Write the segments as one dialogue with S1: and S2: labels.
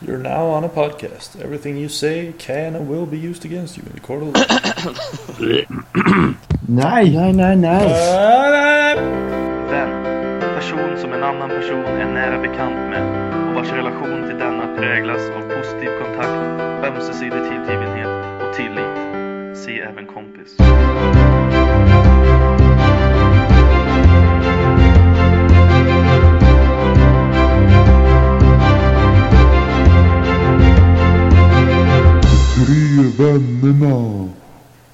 S1: You're now on a podcast. Everything you say can and will be used against you in the court of law.
S2: Nej, nej, nej, nej.
S3: Vän. Person som en annan person är nära bekant med och vars relation till denna präglas av positiv kontakt, ömsesidig tillgivenhet och tillit. Se även kompis.
S4: Vännerna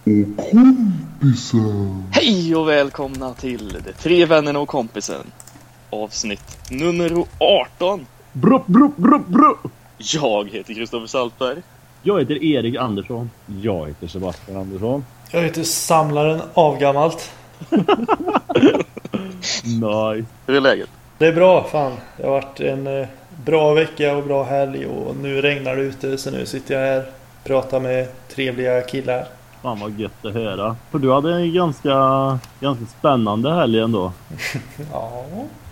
S4: och kompisen.
S3: Hej och välkomna till De tre vännerna och kompisen. Avsnitt nummer 18.
S2: Brupp, brupp, brupp, brupp.
S3: Jag heter Kristoffer Saltberg.
S2: Jag heter Erik Andersson.
S5: Jag heter Sebastian Andersson.
S1: Jag heter Samlaren av gammalt.
S2: Nej.
S3: Hur är läget?
S1: Det är bra, fan. Det har varit en eh, bra vecka och bra helg och nu regnar det ute så nu sitter jag här och pratar med trevliga killar.
S2: Fan vad gött att höra. För du hade en ganska, ganska spännande helg ändå.
S1: Ja,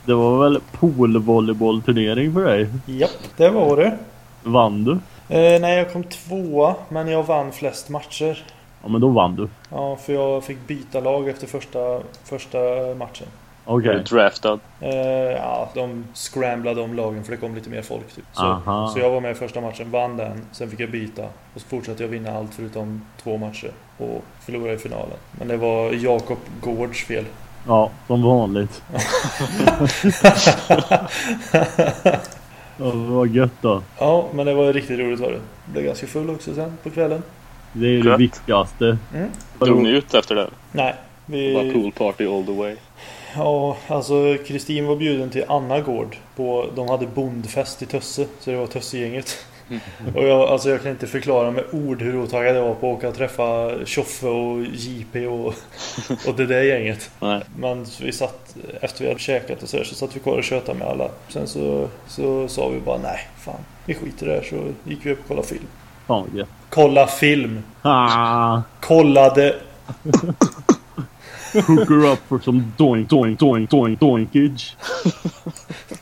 S2: Det var väl poolvolleybollturnering för dig?
S1: japp, det var det.
S2: Vann du?
S1: Eh, nej, jag kom tvåa, men jag vann flest matcher.
S2: Ja men då vann du.
S1: Ja, för jag fick byta lag efter första, första matchen.
S3: Du draftad?
S1: Eh, ja, de scramblade om lagen för det kom lite mer folk typ. Så,
S2: Aha.
S1: så jag var med i första matchen, vann den, sen fick jag byta. Och så fortsatte jag vinna allt förutom två matcher. Och förlorade i finalen. Men det var Jakob Gårds fel.
S2: Ja, som vanligt. Ja, det var gött då.
S1: ja, men det var riktigt roligt var det. Blev ganska full också sen på kvällen.
S2: Det är ju det viktigaste.
S1: Mm.
S3: Drog ni ut efter det?
S1: Nej, vi...
S3: pool party all the way.
S1: Ja, alltså Kristin var bjuden till Anna Gård. På, de hade bondfest i Tösse, så det var Tössegänget. Och jag, alltså jag kan inte förklara med ord hur otaggad jag var på att åka och träffa Tjoffe och JP och, och det där gänget.
S3: Nej.
S1: Men vi satt, efter vi hade käkat och så, där, så satt vi kvar och tjötade med alla. Sen så, så sa vi bara nej, fan, vi skiter i det här. Så gick vi upp och kollade film.
S2: Vad gött.
S1: Kolla film!
S2: Ah,
S1: Kollade!
S2: hook her up for some doink, doink, doink, doink, doinkage.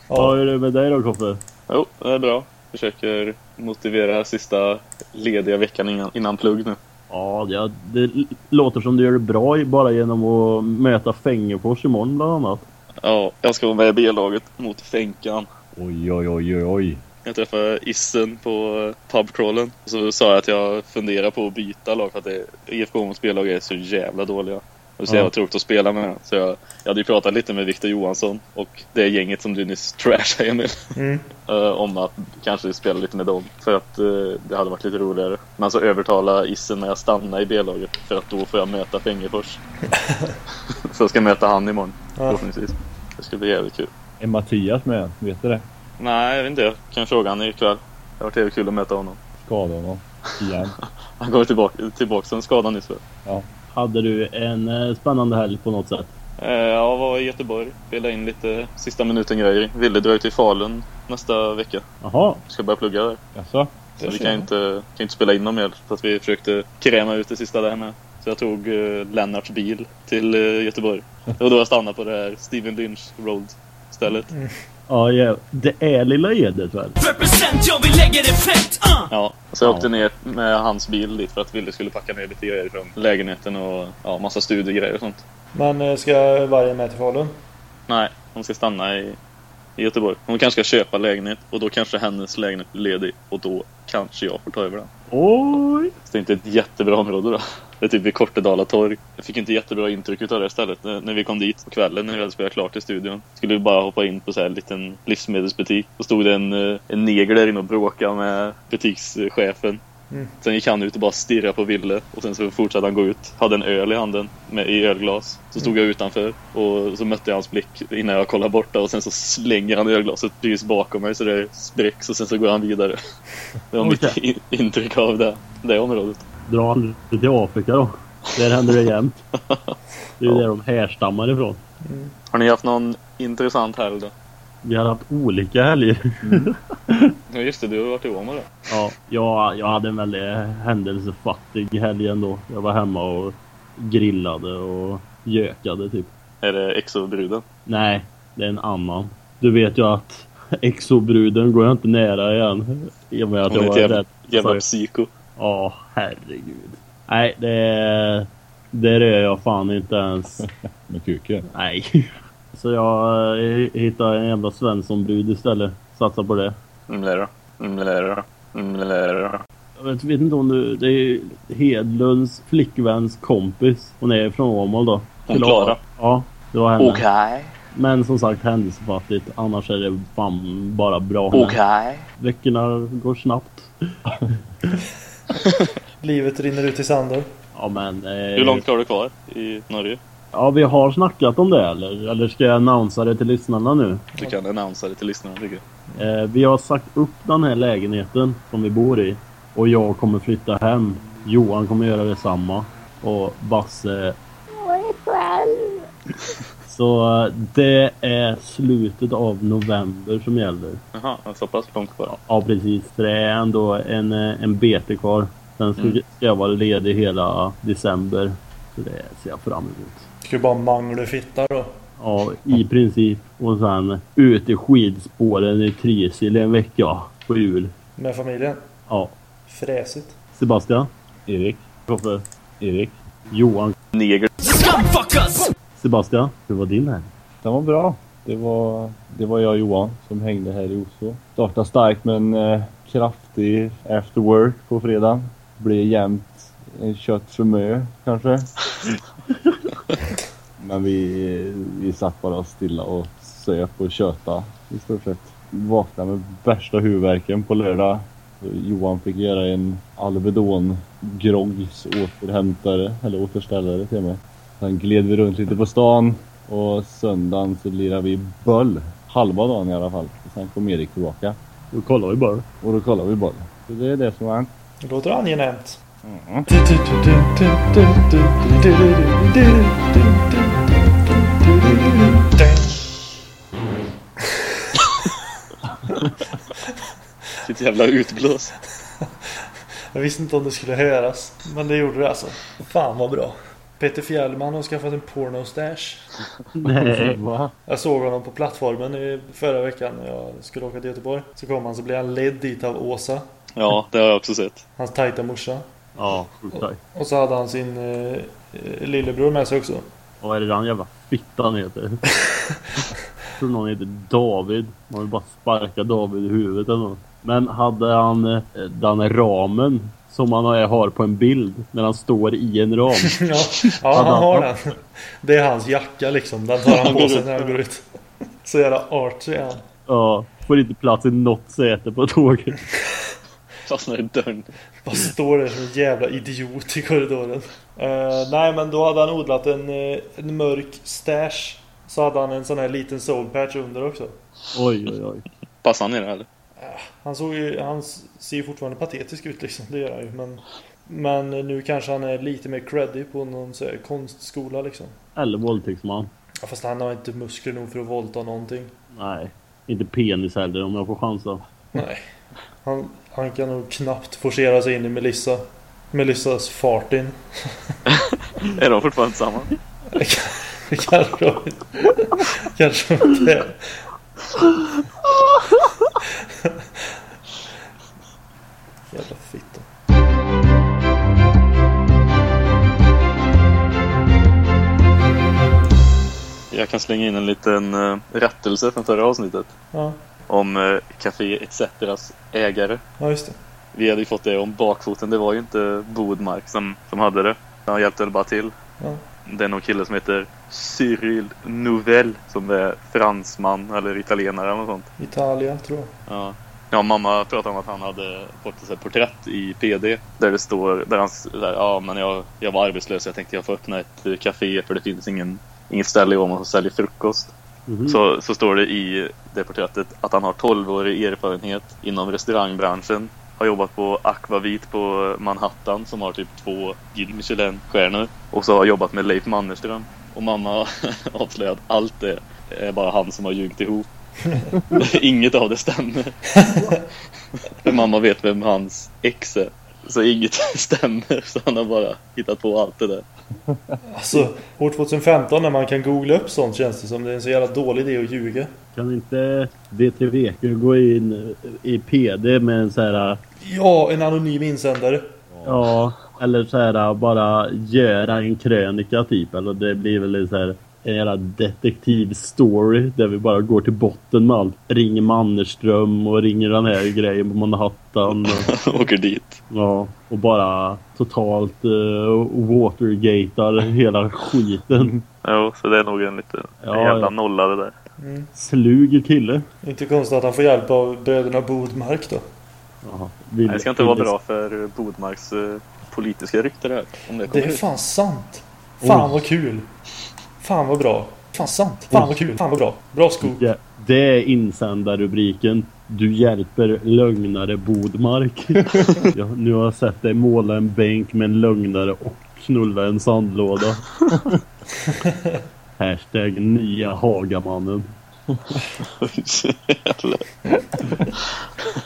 S1: Ja,
S2: Vad är det med dig då Koffe?
S3: Jo, det är bra. Försöker motivera sista lediga veckan innan, innan plugg nu.
S2: Ja, det, det låter som du gör det bra bara genom att möta Fängefors imorgon bland annat.
S3: Ja, jag ska vara med i B-laget mot Fänkan.
S5: Oj, oj, oj, oj, oj.
S3: Jag träffade Issen på pubcrawlen. Så sa jag att jag funderar på att byta lag för att det, IFK mot B-lag är så jävla dåliga. Och så
S2: Ja.
S3: jävla tråkigt att spela med. Så jag, jag hade ju pratat lite med Viktor Johansson och det gänget som du nyss trashade Emil.
S1: mm.
S3: eh, om att kanske spela lite med dem. För att eh, det hade varit lite roligare. Men så övertala Issen med att stanna i B-laget. För att då får jag möta Fängefors. så jag ska möta han imorgon.
S1: Ja.
S3: Förhoppningsvis. Det ska bli jävligt kul.
S5: Är Mattias med? Vet du det?
S3: Nej, jag vet inte. Jag kan fråga honom ikväll. Det har varit jävligt kul att möta honom.
S5: Skada honom. Igen.
S3: Han kommer tillbaka, tillbaka från skadan nyss. väl?
S2: Hade du en eh, spännande helg på något sätt?
S3: Eh, Jag var i Göteborg, spelade in lite sista minuten-grejer. Ville dra ut till Falun nästa vecka.
S2: Jaha,
S3: Ska börja plugga där.
S5: Jaså?
S3: Så vi kan inte, kan inte spela in någon mer. Så att vi försökte kräma ut det sista där med. Så jag tog eh, Lennarts bil till Göteborg. Det var då jag stannade på det här Steven Lynch Road stället.
S2: Ja, ja, det är Lilla Edet väl?
S6: Represent, jag vill lägga det fett! Uh.
S3: Ja, så jag
S2: Ja.
S3: åkte ner med hans bil dit för att Ville skulle packa ner lite grejer från lägenheten och ja, massa studiegrejer och sånt.
S1: Men eh, ska varje med till Falun?
S3: Nej, hon ska stanna i, i Göteborg. Hon kanske ska köpa lägenhet och då kanske hennes lägenhet blir ledig och då kanske jag får ta över den.
S2: Oj!
S3: Så det är inte ett jättebra område då. Det är typ vid Kortedala torg. Jag fick inte jättebra intryck av det stället när, när vi kom dit på kvällen när vi hade spelat klart i studion. Skulle bara hoppa in på så här en liten livsmedelsbutik. Då stod det en, eh, en neger där inne och bråkade med butikschefen.
S1: Mm.
S3: Sen gick han ut och bara stirrade på Ville och sen så fortsatte han gå ut. Hade en öl i handen med, i ölglas. Så stod jag utanför och så mötte jag hans blick innan jag kollade borta och sen så slänger han ölglaset precis bakom mig så det spräcks och sen så går han vidare. Det var mitt
S2: Okej.
S3: in- intryck av det, det området.
S2: Dra aldrig till Afrika då. Där händer det jämt. Det är ju där de härstammar ifrån.
S3: Har ni haft någon intressant helg då?
S2: Vi har haft olika helger.
S3: Ja just det, du har varit i Åmål då.
S2: Ja, jag, jag hade en väldigt händelsefattig helg ändå. Jag var hemma och grillade och gökade typ.
S3: Är det exobruden?
S2: Nej, det är en annan. Du vet ju att exobruden går jag inte nära igen. I och med att
S3: Hon
S2: jag var
S3: ett jävla,
S2: rädd.
S3: jävla
S2: för-
S3: psyko.
S2: Ja, herregud. Nej, det... Det rör jag fan inte ens.
S5: Med kuken.
S2: Nej. Så jag eh, hittade en jävla Svenssonbrud istället. Satsa på det.
S3: Mlera. Mlera. Mlera.
S2: Jag vet, vet inte om du... Det är Hedlunds flickväns kompis. Hon är från Åmål då.
S3: Hon
S2: Klara. Ja, det var henne.
S3: Okej.
S2: Men som sagt händelsefattigt. Annars är det fan bara bra.
S3: Okej.
S2: Veckorna går snabbt.
S1: Livet rinner ut i sanden.
S2: Ja men... Eh,
S3: Hur långt har du kvar i Norge?
S2: Ja vi har snackat om det eller? Eller ska jag annonsa det till lyssnarna nu?
S3: Du kan annonsera det till lyssnarna tycker jag.
S2: Eh, vi har sagt upp den här lägenheten som vi bor i. Och jag kommer flytta hem. Johan kommer göra detsamma. Och Basse... Så det är slutet av november som gäller.
S3: Jaha, så pass långt kvar.
S2: Ja precis. Det är ändå en, eh, en bete kvar. Sen ska
S3: Mm.
S2: ska jag vara ledig hela december. Så det ser jag fram emot.
S1: Ska ju bara mangla fitta då.
S2: Ja, i princip. Och sen ut i skidspåren i Trysil en vecka på jul.
S1: Med familjen.
S2: Ja.
S1: Fräsigt.
S2: Sebastian?
S5: Erik.
S2: Kroffe?
S5: Erik.
S2: Johan?
S3: Neger.
S6: Scumfuckers!
S2: Sebastian? Hur var din här?
S5: Den var bra. Det var, det var jag och Johan som hängde här i Oslo. Startade starkt med en eh, kraftig after work på fredagen. Blev jämnt en kött för mö kanske. Men vi, vi satt bara stilla och söp och köta i stort sett. Vaknade med värsta huvudvärken på lördag. Johan fick göra en Alvedon groggs återhämtare eller återställare till mig. Sen gled vi runt lite på stan och söndagen så lirade vi boll. Halva dagen i alla fall. Och sen kom Erik tillbaka
S2: Då kollar vi bara.
S5: och då kollade vi boll. Så det är det som har hänt.
S1: Det låter angenämt.
S5: Mm.
S3: Sitt jävla utblås.
S1: Jag visste inte om det skulle höras. Men det gjorde det alltså. Fan vad bra. Peter Fjällman har skaffat en porno-stash.
S2: Nej.
S5: Va?
S1: Jag såg honom på plattformen i förra veckan när jag skulle åka till Göteborg. Så kom han så blev han ledd dit av Åsa.
S3: Ja, det har jag också sett.
S1: Hans tajta morsa.
S2: Ja, sjukt tajt.
S1: Och så hade han sin eh, eh, lillebror med sig också.
S2: Vad är det den jävla fittan heter? Jag tror någon heter David. Man vill bara sparka David i huvudet eller något. Men hade han eh, den ramen som man har- har på en bild när han står i en ram?
S1: Ja, ja han har den. Det är hans jacka liksom. Den tar han på sig när han går ut. Så jävla artsy är han.
S2: Ja, får inte plats i något säte på tåget.
S3: Fastnar i dörren.
S1: Bara står där som en jävla idiot i korridoren. Eh, nej men då hade han odlat en, eh, en mörk stash. Så hade han en sån här liten soul patch under också.
S2: Oj, oj, oj.
S3: Passar han i det eller?
S1: Han såg ju, han ser ju fortfarande patetisk ut liksom, det gör han ju. Men, men nu kanske han är lite mer creddy på någon så här konstskola liksom.
S2: Eller våldtäktsman.
S1: Ja, fast han har inte muskler nog för att våldta någonting.
S2: Nej, inte penis heller om jag får chansa.
S1: Nej. Han, han kan nog knappt forcera sig in i Melissa. Melissas fartin.
S3: Är de fortfarande tillsammans?
S1: Det kanske Kanske inte är. Jävla fitta.
S3: Jag kan slänga in en liten uh, rättelse från förra avsnittet.
S1: Ja,
S3: Om uh, Café ETCs ägare.
S1: ja just det.
S3: Vi hade ju fått det om bakfoten. Det var ju inte Bodmark som, som hade det. Han hjälpte väl bara till.
S1: Ja.
S3: Det är någon kille som heter Cyril Nouvelle som är fransman eller italienare eller något sånt.
S1: Italia tror jag.
S3: Ja. Ja, mamma pratade om att han hade fått ett porträtt i PD där det står där han där, ja men jag, jag var arbetslös jag tänkte jag får öppna ett café för det finns ingen, inget ställe i Åmål som säljer frukost.
S2: Mhm.
S3: Så, så står det i det porträttet att han har 12-årig erfarenhet inom restaurangbranschen. Har jobbat på Aquavit på Manhattan som har typ två Guide Michelin-stjärnor. Och så har jobbat med Leif Mannerström. Och mamma har avslöjat att allt det är bara han som har ljugit ihop. Inget av det stämmer. För mamma vet vem hans ex är. Så inget stämmer, så han har bara hittat på allt det där.
S1: Alltså, år 2015 när man kan googla upp sånt känns det som det är en så jävla dålig idé att ljuga.
S2: Kan inte VTVQ gå in i PD med en så här...
S1: Ja, en anonym insändare.
S2: Ja, eller så här bara göra en krönika typ. Eller det blir väl så här en jävla detektivstory där vi bara går till botten med allt. Ringer Mannerström och ringer den här grejen på Manhattan. Och,
S3: Åker dit.
S2: ja, och bara totalt uh, watergatar hela skiten.
S3: Jo, så det är nog en liten
S2: Ja,
S3: en jävla nolla det där.
S2: Slug kille.
S1: Inte konstigt att han får hjälp av bröderna Bodmark då.
S3: Nej, det ska inte vara bra för Bodmarks eh, politiska rykte det här. Om det
S1: Det är
S3: ut.
S1: fan sant. Fan
S2: Oj.
S1: vad kul. Fan vad bra. Fan sant. Fan vad kul. Fan vad bra. Bra skog.
S2: Ja, det är insändarrubriken. Du hjälper lögnare Bodmark. ja, nu har jag sett dig måla en bänk med en lögnare och knulla en sandlåda. Hashtag nya Hagamannen.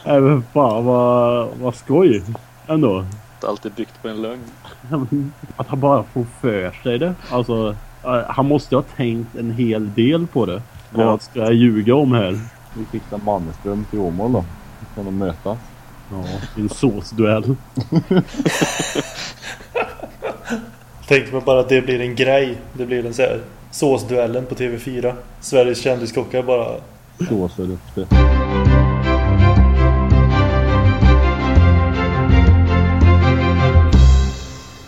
S2: Nej men fan vad, vad skoj. Ändå.
S3: Allt är byggt på en lögn.
S2: Att han bara får för sig det. Alltså, eh, han måste ha tänkt en hel del på det.
S3: Ja.
S2: Vad ska jag ljuga om här?
S5: Vi fixar Mannerström till Åmål då. Så kan de mötas.
S2: Ja, en såsduell.
S1: Tänk mig bara att det blir en grej. Det blir en så här såsduellen på TV4. Sveriges kändiskockar bara...
S5: Såsar upp det.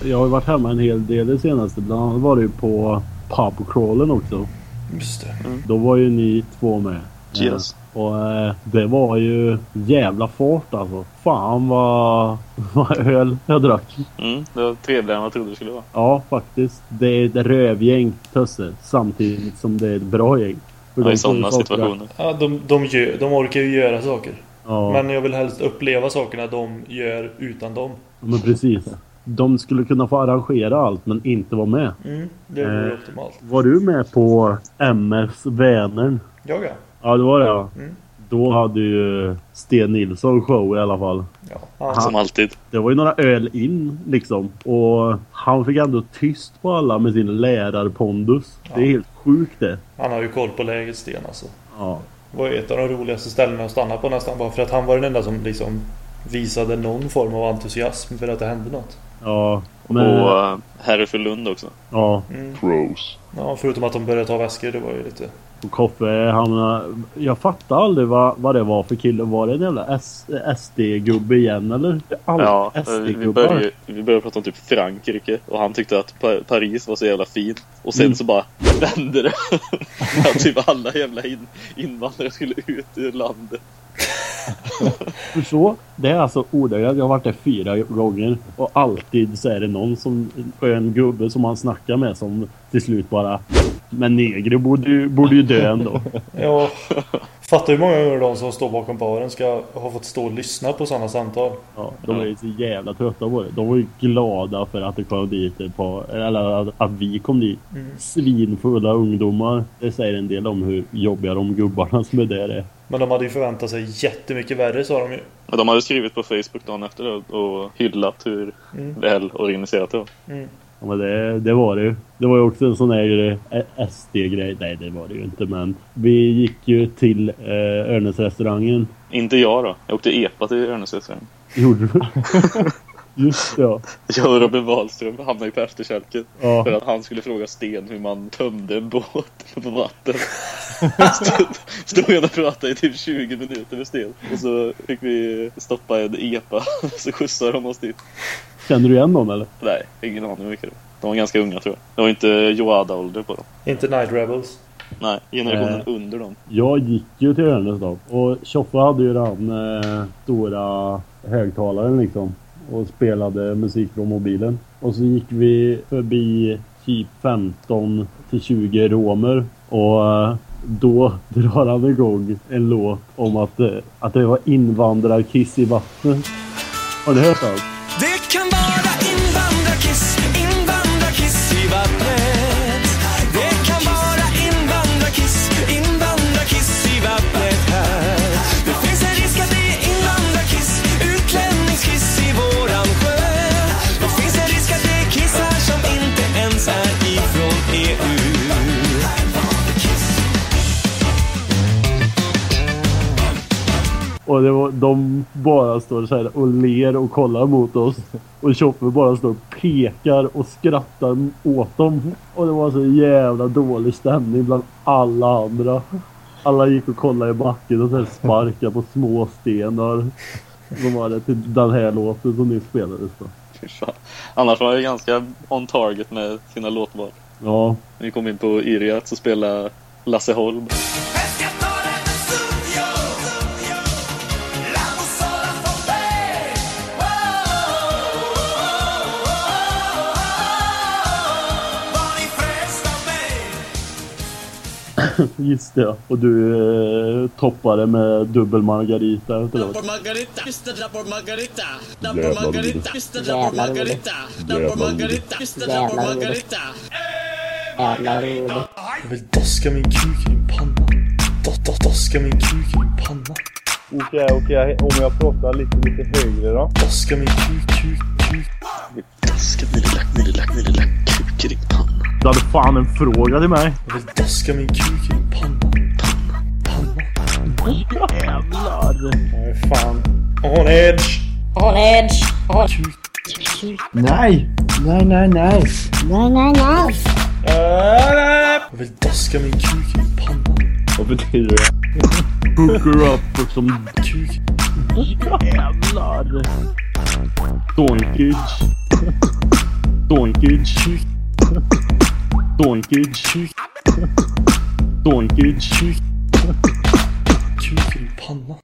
S2: Jag har ju varit hemma en hel del det senaste. Bland annat var det ju på pubcrawlen också.
S1: Just det.
S2: Då var ju ni två med.
S3: Yes.
S2: Eh, Och eh, det var ju jävla fart alltså. Fan vad, vad öl jag drack.
S3: Mm, det var trevligare än jag trodde det skulle vara.
S2: Ja faktiskt. Det är ett rövgäng Tösse. Samtidigt som det är ett bra gäng. För
S3: Ja,
S2: de
S3: I sådana situationer.
S1: Ja, de, de, gör, de orkar ju göra saker.
S2: Ja,
S1: Men jag vill helst uppleva sakerna de gör utan dem.
S2: men precis. De skulle kunna få arrangera allt men inte vara med.
S1: Mm, det vore
S2: Eh.
S1: optimalt.
S2: Var du med på MS Vänern?
S1: Jag ja.
S2: Ja det var det ja.
S1: Mm.
S2: Då hade ju Sten Nilsson show i alla fall.
S1: ja. Han,
S3: Som alltid.
S2: Det var ju några öl in liksom. Och han fick ändå tyst på alla med sin lärarpondus. Det är helt sjukt det.
S1: han har ju koll på läget Sten alltså.
S2: Ja.
S1: Det var ett av de roligaste ställena att stanna på nästan. Bara för att han var den enda som liksom visade någon form av entusiasm för att det hände något.
S2: Ja. Men,
S3: Och uh, Harry för Lund också.
S2: ja.
S4: Pros.
S1: Ja, förutom att de började ta väskor. Det var ju lite...
S2: Koffe han... Jag fattar aldrig vad, vad det var för kille. Var det en jävla SD-gubbe igen eller? All
S3: Ja, vi började, vi började prata om typ Frankrike och han tyckte att Pa- Paris var så jävla fint. Och sen
S2: Mm.
S3: så bara vände det. att typ alla jävla in, invandrare skulle ut ur landet.
S2: För så, det är alltså ordagrant. Jag har varit där fyra gånger. Och alltid så är det någon som... En gubbe som man snackar med som till slut bara... Men negro borde ju, borde ju dö ändå.
S1: Ja, fattar hur många gånger de som står bakom baren ska ha fått stå och lyssna på sådana samtal.
S2: Ja, de är ju så jävla trötta på det. De var ju glada för att det kom dit par, eller att, att vi kom dit. Svinfulla ungdomar. Det säger en del om hur jobbiga de gubbarna som är där är.
S1: Men de hade ju förväntat sig jättemycket värre sa de ju.
S3: Och de hade skrivit på Facebook dagen efter det och hyllat hur väl organiserat det var.
S2: Ja, men det, det var det ju. Det var ju också en sån här grej, eh, SD-grej. Nej, det var det ju inte men. Vi gick ju till eh, Örnäsrestaurangen.
S3: Inte jag då. Jag åkte epa till Örnäs restaurang.
S2: Gjorde du? Just det, ja.
S3: Jag och Robin Wahlström hamnade ju på efterkälken.
S2: Ja.
S3: För att han skulle fråga Sten hur man tömde en båt på vatten. Stod, stod jag och pratade i typ 20 minuter med Sten. Och så fick vi stoppa en epa. Så skjutsade de oss dit.
S2: Känner du igen dem eller?
S3: Nej, ingen aning mycket det var. De var ganska unga tror jag. Det var inte Joada-ålder på dem.
S1: Inte Night Rebels.
S3: Nej, generationen
S2: Eh.
S3: under dem.
S2: Jag gick ju till Örnäs då. Och Tjoffe hade ju den eh, stora högtalaren liksom. Och spelade musik från mobilen. Och så gick vi förbi typ 15 till 20 romer. Och eh, då drar han igång en låt om att, eh, att det var invandrarkiss i vattnet. Har ni hört
S6: allt?
S2: Och det var, de bara står så här och ler och kollar mot oss. Och Tjoffe bara står och pekar och skrattar åt dem. Och det var så jävla dålig stämning bland alla andra. Alla gick och kollade i backen och så här sparkade på små stenar. De var det till den här låten som nu spelades då.
S3: Annars var jag ganska on target med sina låtval.
S2: Ja,
S3: Vi kom in på Iriat så spelade Lasse Holm.
S2: just det. Och du eh, toppade med dubbel margarita.
S6: Por Margarita, Mr. por Margarita,
S5: roligt.
S6: Margarita, por
S7: Jävlar
S6: Margarita, por Margarita,
S7: Jävlar roligt.
S6: Margarita.
S7: Jävla roligt.
S1: Jag vill daska min kuk i din panna. Daska min kuk i din panna.
S5: Okej, okej. Om jag pratar lite, lite högre då.
S1: Daska min kuk, kuk, kuk.
S3: Daska min lilla, min lilla, min lilla kuk i din panna.
S2: Du hade fan en fråga till mig.
S1: Jag vill daska min kuk i din panna. Panna.
S2: Jävlar.
S1: Nej, fan. On edge.
S7: On edge. On...
S1: Kuk.
S5: Nej! Nej, nej, nej!
S7: Nej, nej, nej.
S1: Jag vill daska min kuk i panna.
S5: Vad betyder det?
S2: Hook her up som
S1: Kuk.
S2: jävlar. Donkage. Donkage.
S1: Kuk.
S2: Donkage.
S1: Kuk. I pannan. panna.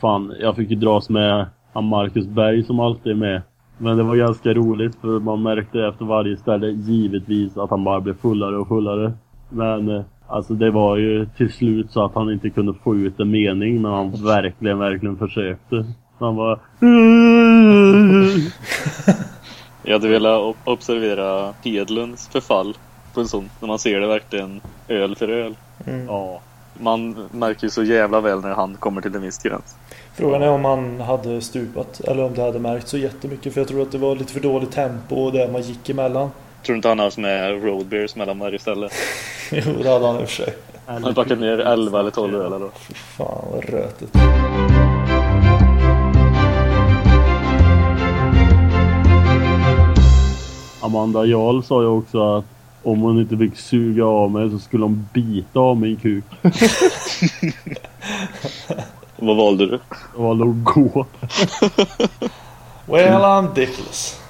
S2: Fan, jag fick ju dras med han Marcus Berg som alltid är med. Men det var ganska roligt för man märkte efter varje ställe givetvis att han bara blev fullare och fullare. Men eh, alltså det var ju till slut så att han inte kunde få ut en mening men han verkligen, verkligen försökte. Så han var...
S3: Jag hade velat observera Hedlunds förfall på en sån. När man ser det verkligen öl för öl.
S2: Ja.
S3: Man märker ju så jävla väl när han kommer till en viss gräns.
S1: Frågan är om han hade stupat eller om det hade märkt så jättemycket. För jag tror att det var lite för dåligt tempo och det man gick emellan.
S3: Tror du inte han har som är road beers mellan varje ställe?
S1: Jo, det hade han i och för sig.
S3: Han har packat ner 11 eller 12 öl eller?
S1: Fy fan vad rötet.
S2: Amanda Jarl sa ju också att om hon inte fick suga av mig så skulle hon bita av min kuk.
S3: Vad valde du?
S2: Och valde att gå.
S1: Well I'm dickless.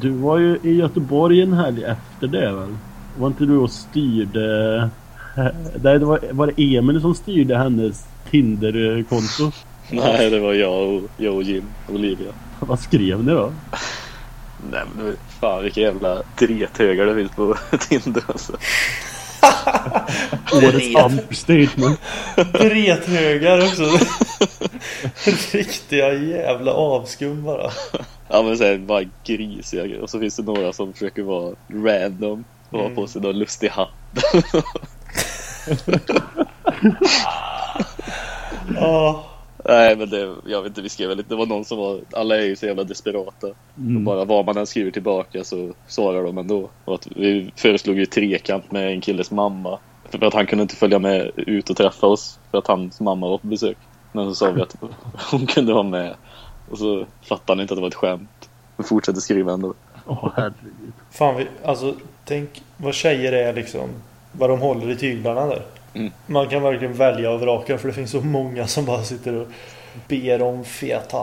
S2: Du var ju i Göteborg en helg efter det väl? Var inte du och styrde... Nej, det var, var det Emil som styrde hennes Tinder-konto?
S3: Nej, det var jag och, jag och Jim och Olivia.
S2: Vad skrev ni då?
S3: Nej men det- fan vilka jävla drethögar det finns på Tinder alltså.
S2: Årets understatement.
S1: Drethögar också. Riktiga jävla avskum bara.
S3: Ja men såhär bara grisiga och så finns det några som försöker vara random och ha på sig någon lustig hatt.
S1: Ja.
S3: Nej men det, jag vet inte, vi skrev väl lite, det var någon som var, alla är ju så jävla desperata. Och
S2: Mm.
S3: bara vad man än skriver tillbaka så svarar de ändå. Och att vi föreslog ju trekant med en killes mamma. För att han kunde inte följa med ut och träffa oss för att hans mamma var på besök. Men så sa vi att hon kunde vara med. Och så fattade han inte att det var ett skämt. Men fortsatte skriva ändå.
S2: Åh herregud.
S1: Fan vi, alltså tänk vad tjejer är liksom. Vad de håller i tyglarna där.
S3: Mm.
S1: Man kan verkligen välja och vraka för det finns så många som bara sitter och ber om feta.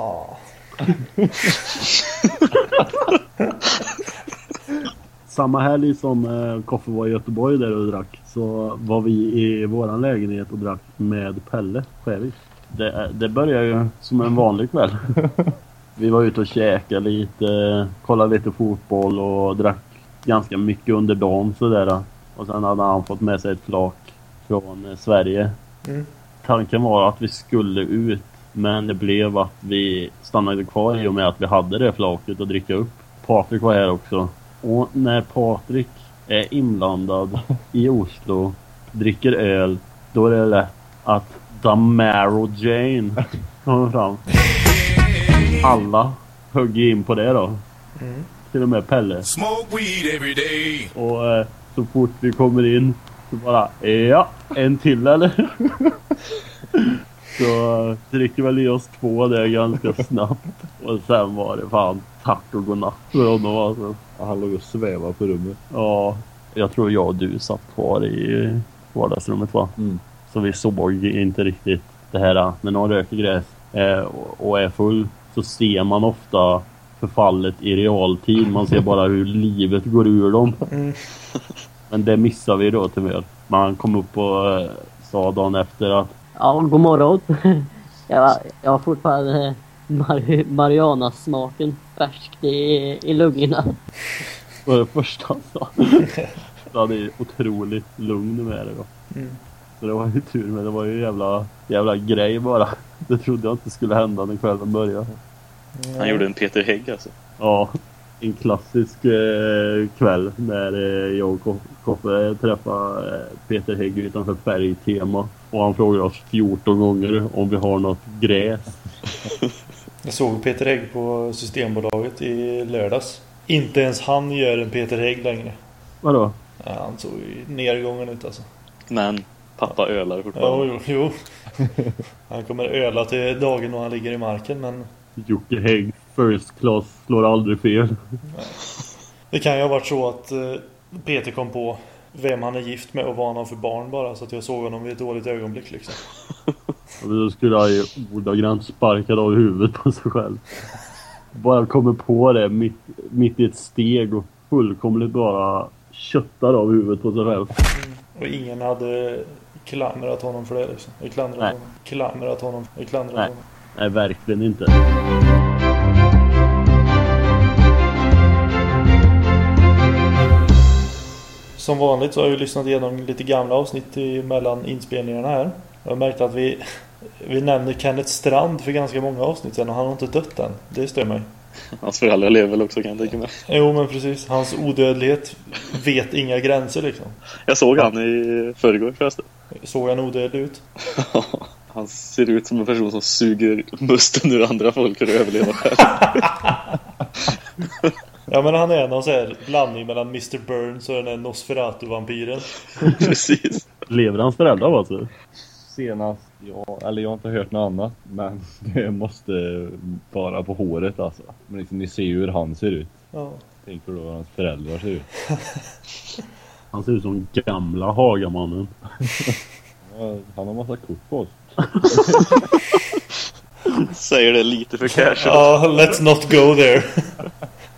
S2: Samma helg som eh, Koffe var i Göteborg där och drack så var vi i våran lägenhet och drack med Pelle Skävik. Det, det började ju som en vanlig kväll. Vi var ute och käkade lite, kollade lite fotboll och drack ganska mycket under dagen sådär. Och sen hade han fått med sig ett flak från eh, Sverige.
S1: Mm.
S2: Tanken var att vi skulle ut men det blev att vi stannade kvar i och med att vi hade det flaket att dricka upp. Patrik var här också. Och när Patrik är inblandad i Oslo, dricker öl, då är det lätt att Damaro Jane kommer fram. Alla högg in på det då.
S1: Mm.
S2: Till och med Pelle.
S6: Smoke weed every day.
S2: Och eh, så fort vi kommer in så bara ja, en till eller? Så dricker väl i oss två där ganska snabbt. Och sen var det fan tack och godnatt för honom alltså.
S5: Ja, Han låg och svävade på rummet.
S2: Ja, jag tror jag och du satt kvar i vardagsrummet va?
S5: Mm.
S2: Så vi såg inte riktigt det här när någon röker gräs eh, och och är full så ser man ofta förfallet i realtid. Man ser bara hur livet går ur dem.
S1: Mm.
S2: Men det missar vi då tyvärr. Man kom upp och eh, sa dagen efter att
S8: Ja, god morgon. Jag, jag har fortfarande mar Mariana-smaken färskt i, i lungorna.
S2: det var det första han sa. Så han är otroligt lugn med det då.
S1: Mm.
S2: Så det var ju tur men det var ju jävla, jävla grej bara. Det trodde jag inte skulle hända när kvällen började.
S3: Han gjorde en Peter Hägg alltså.
S2: Ja, en klassisk eh, kväll när eh, jag och Ko- Koffe träffade eh, Peter Hägg utanför Färgtema. Och han frågade oss 14 gånger om vi har något gräs.
S1: Jag såg Peter Hägg på Systembolaget i lördags. Inte ens han gör en Peter Hägg längre.
S2: Vadå?
S1: Ja, han såg ju nedgången ut alltså.
S3: Men pappa ölar fortfarande.
S1: jo, jo. Han kommer öla till dagen då han ligger i marken men
S2: Jocke Hägg, first class, slår aldrig fel.
S1: det kan ju ha varit så att eh, Peter kom på vem han är gift med och vad han har för barn bara så att jag såg honom vid ett dåligt ögonblick liksom.
S2: Då skulle han ju ordagrant sparkat av huvudet på sig själv. Bara kommer på det mitt, mitt i ett steg och fullkomligt bara köttar av huvudet på sig själv.
S1: Och ingen hade klandrat honom för det liksom. Klandrat
S2: Nej.
S1: honom. Klandrat honom. Klandrat
S2: Nej.
S1: honom.
S2: Nej, verkligen inte.
S1: Som vanligt så har jag ju lyssnat igenom lite gamla avsnitt mellan inspelningarna här. Jag har märkt att vi, vi nämner Kenneth Strand för ganska många avsnitt sedan och han har inte dött än. Det stör mig.
S3: Hans föräldrar lever väl också kan jag tänka mig.
S1: Jo men precis. Hans odödlighet vet inga gränser liksom.
S3: Jag såg han i förrgår förresten.
S1: Såg han odödlig ut?
S3: Han ser ut som en person som suger musten ur andra folk för att överleva själv.
S1: Ja men han är någon sån här blandning mellan Mr Burns och den där Nosferatu-vampyren.
S3: Precis.
S2: Lever hans föräldrar alltså?
S5: Senast, ja, eller jag har inte hört något annat. Men det måste vara på håret alltså. Men liksom, ni ser ju hur han ser ut.
S1: Ja.
S5: Tänker då hur hans föräldrar ser ut.
S2: Han ser ut som gamla Hagamannen.
S5: Ja, han har massa kort på oss.
S3: Säger det lite för casual.
S1: Ja, let's not go there.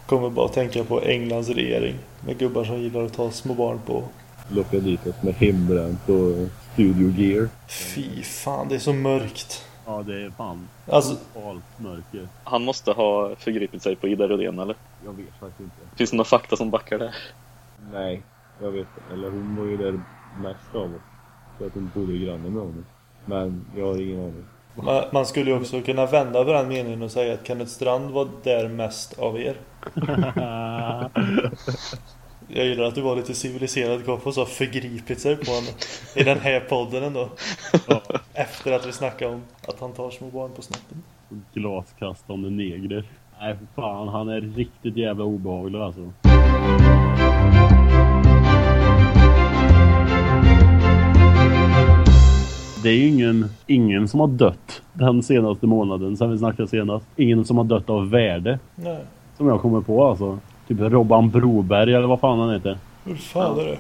S1: Kommer bara att tänka på Englands regering. Med gubbar som gillar att ta små barn på.
S5: Locka dit oss med hembränt och studio gear.
S1: Fy fan, det är så mörkt.
S2: Ja, det är fan
S1: Alltså,
S2: mörker.
S3: Han måste ha förgripit sig på Ida Rydén eller?
S5: Jag vet faktiskt inte.
S3: Finns det några fakta som backar det?
S5: Nej, jag vet Eller hon var ju där mest av oss. Så att hon bodde granne med honom. Men jag har ingen aning.
S1: Man, man skulle ju också kunna vända på den meningen och säga att Kenneth Strand var där mest av er. Jag gillar att du var lite civiliserad Koffe och så har förgripit sig på honom i den här podden ändå. Efter att vi snackade om att han tar små barn på snoppen.
S2: Glaskastande negrer. Nej för fan, han är riktigt jävla obehaglig alltså. Det är ju ingen, ingen som har dött den senaste månaden sen vi snackade senast. Ingen som har dött av värde.
S1: Nej,
S2: Som jag kommer på alltså. Typ Robban Broberg eller vad fan han heter.
S1: hur fan är det?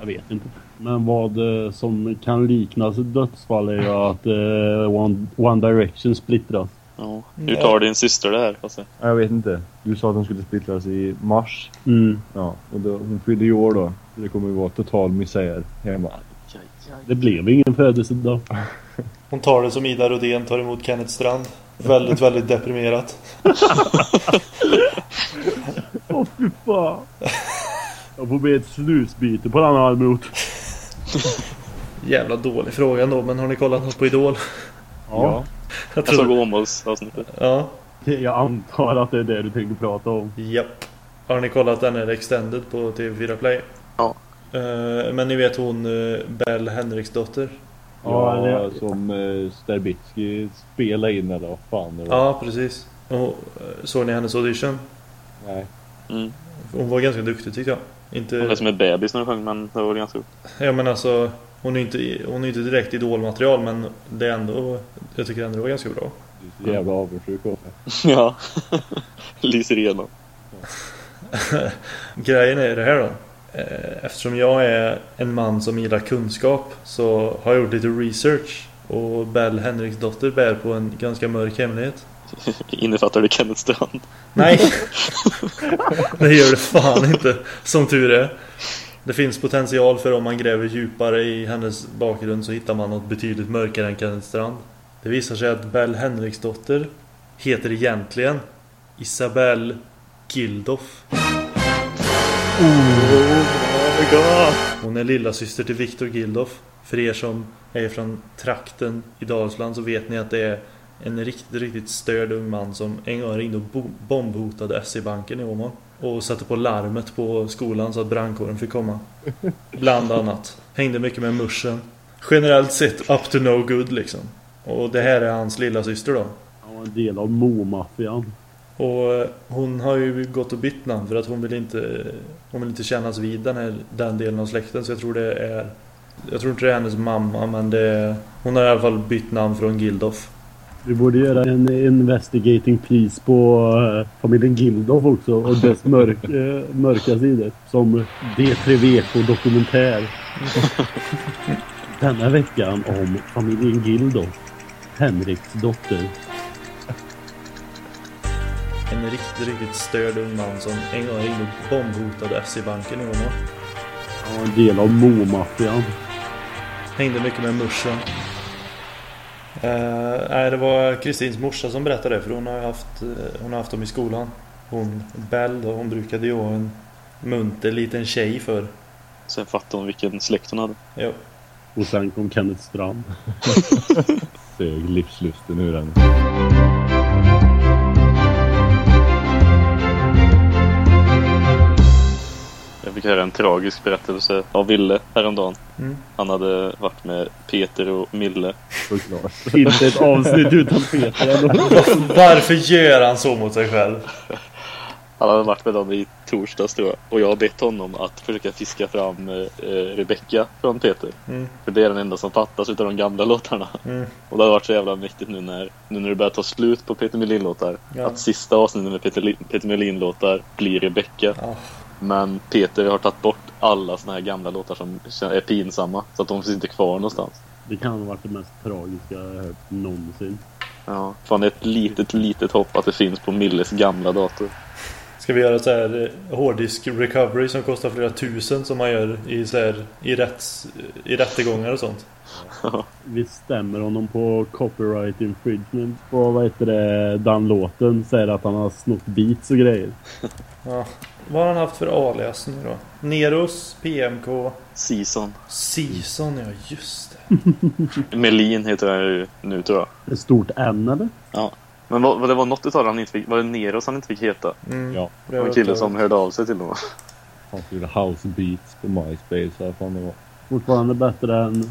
S2: Jag vet inte. Men vad eh, som kan liknas ett dödsfall är ju att eh, One, One Direction splittras.
S3: Ja. Hur tar din syster det här? Alltså?
S5: Jag vet inte. Du sa att de skulle splittras i mars.
S2: Mm.
S5: Ja, och då, hon fyllde i år då. Det kommer ju vara total misär hemma.
S2: Det blev ingen födelsedag.
S1: Hon tar det som Ida Rodén tar emot Kenneth Strand. Väldigt, väldigt deprimerat.
S2: Åh fy fan. Jag får be ett snusbite på den armot.
S1: Jävla dålig fråga ändå, men har ni kollat något på Idol?
S2: Ja.
S1: Jag tror...
S3: Åmåls avsnittet.
S1: Ja,
S2: Jag antar att det är det du tänker prata om.
S1: japp. Har ni kollat den här Extended på TV4 Play? Eh, men ni vet hon uh, Bell Henriksdotter?
S2: Ja,
S5: Ja,
S2: det-
S5: som uh, Sterbitsky spelade in eller vad fan det var.
S1: Ja, precis. Och, eh, såg ni hennes audition?
S5: Nej.
S3: Mm.
S1: Hon var ganska duktig tyckte jag.
S3: Hon
S1: Inte...
S3: lät som en bebis när hon sjöng men det var ganska roligt.
S1: Ja men alltså Hon är inte, hon är inte direkt idolmaterial men det är ändå, jag tycker ändå det var ganska bra.
S5: Du är så jävla avundsjuk på.
S3: Ja. Lyser igenom.
S1: Grejen är det här då. Eh, Eftersom jag är en man som gillar kunskap så har jag gjort lite research. Och Bell Henriksdotter bär på en ganska mörk hemlighet.
S3: Innefattar det Kenneth Strand?
S1: Nej! det gör det fan inte. Som tur är. Det finns potential för om man gräver djupare i hennes bakgrund så hittar man något betydligt mörkare än Kenneth Strand. Det visar sig att Bell Henriksdotter heter egentligen Isabelle Gildoff. Hon är lilla syster till Victor Gildoff. För er som är från trakten i Dalsland så vet ni att det är en riktigt, riktigt störd ung man som en gång ringde och bo- bombhotade SE-banken i Åmål. Och satte på larmet på skolan så att brandkåren fick komma. Bland annat. Hängde mycket med muschen. Generellt sett up to no good liksom. Och det här är hans lilla syster då.
S2: Han var en del av Mo-maffian.
S1: Och eh, hon har ju gått och bytt namn för att hon vill inte Hon vill inte kännas vid den här den delen av släkten så jag tror det är Jag tror inte det är hennes mamma men det är, Hon har i alla fall bytt namn från Gildoff
S2: Vi borde göra en investigating piece på eh, familjen Gildoff också och dess mörk, eh, mörka sidor. Som D3 VK dokumentär. Denna veckan om familjen Gildoff. Henriks dotter.
S1: En riktigt, riktigt störd ung man som en gång ringde och bombhotade SE-banken i Åmål
S2: Han var en del av Mo-maffian.
S1: Hängde mycket med muschen eh, Nej det var Kristins morsa som berättade det för hon har haft eh, Hon har haft dem i skolan Hon Bell då, hon brukade ju vara en munter liten tjej för
S3: Sen fattade hon vilken släkt hon hade.
S1: Jo
S2: Och sen kom Kenneth Strand.
S5: Sög livslusten ur henne.
S3: Jag fick höra en tragisk berättelse av Ville häromdagen.
S1: Mm.
S3: Han hade varit med Peter och Mille.
S5: Såklart.
S2: Inte ett avsnitt utan Peter.
S1: Varför gör han så mot sig själv?
S3: Han hade varit med dem i torsdags tror jag. Och jag har bett honom att försöka fiska fram eh, Rebecca från Peter.
S1: Mm.
S3: För det är den enda som fattas utav de gamla låtarna.
S1: Mm.
S3: Och det har varit så jävla mäktigt nu när, nu när det börjar ta slut på Peter Melin-låtar.
S1: Ja.
S3: Att sista avsnittet med Peter, Peter Melin-låtar blir Rebecca.
S1: Ja.
S3: Men Peter har tagit bort alla såna här gamla låtar som är pinsamma. Så att de finns inte kvar någonstans.
S2: Det kan ha varit det mest tragiska jag hört någonsin.
S3: Ja, fan ett litet, litet hopp att det finns på Milles gamla dator.
S1: Ska vi göra så här eh, hårddisk recovery som kostar flera tusen som man gör i, så här, i, rätts, i rättegångar och sånt?
S2: Vi stämmer honom på copyright infringement på vad heter det, den låten. Säger att han har snott beats och grejer.
S1: Ja. Vad har han haft för alias nu då? Neros, PMK,
S3: Season.
S1: Season, ja just det.
S3: Melin heter han ju nu tror jag.
S2: Ett stort N eller?
S3: Ja. Men vad, vad det var något utav han inte fick, var det Neros han inte fick heta?
S1: Mm.
S5: Ja.
S3: Det var en kille som hörde av sig till honom.
S5: Han skulle house beats på MySpace. Vad fan det var.
S2: Fortfarande bättre än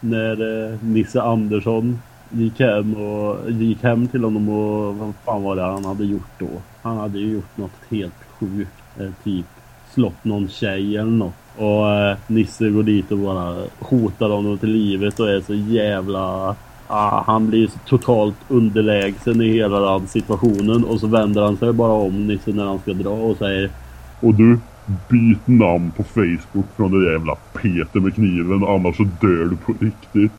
S2: när eh, Nisse Andersson gick hem och gick hem till honom och vad fan var det han hade gjort då? Han hade ju gjort något helt sjukt. Eh, typ slått någon tjej eller något. Och eh, Nisse går dit och bara hotar honom till livet och är så jävla... Ah, han blir så totalt underlägsen i hela den situationen och så vänder han sig bara om Nisse när han ska dra och säger
S4: Och du, byt namn på Facebook från det jävla Peter med kniven annars så dör du på riktigt.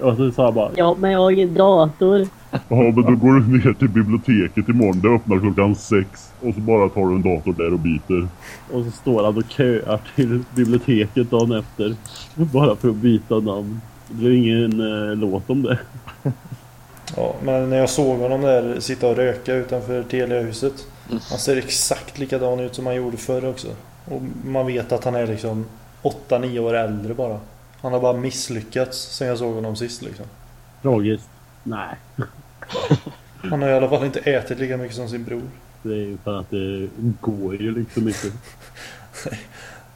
S2: och så sa bara
S8: Ja, men jag har ingen dator.
S4: Ja men då går du ner till biblioteket imorgon. Det öppnar klockan sex. Och så bara tar du en dator där och byter.
S2: Och så står han och köar till biblioteket dagen efter. Bara för att byta namn. Det blir ingen eh, låt om det.
S1: Ja, men när jag såg honom där sitta och röka utanför Teliahuset. Han ser exakt likadan ut som han gjorde förr också. Och man vet att han är liksom 8-9 år äldre bara. Han har bara misslyckats sen jag såg honom sist liksom.
S2: Tragiskt. Nej.
S1: Han har i alla fall inte ätit lika mycket som sin bror.
S2: Det är ju för att det går ju liksom inte.